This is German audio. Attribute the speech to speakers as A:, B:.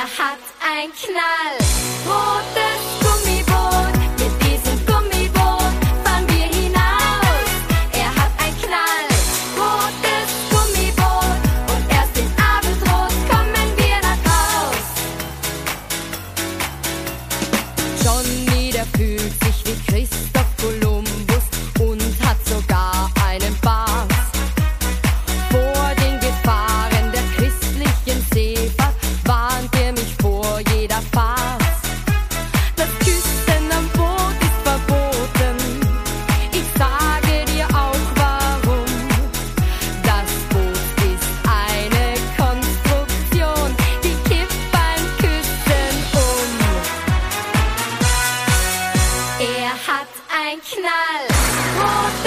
A: Er hat ein Knall. Rotes Gummiboot. Mit diesem Gummiboot fahren wir hinaus. Er hat ein Knall. Rotes Gummiboot. Und erst den Abend rot kommen wir nach Haus. Johnny, der fühlt ein Knall. Rot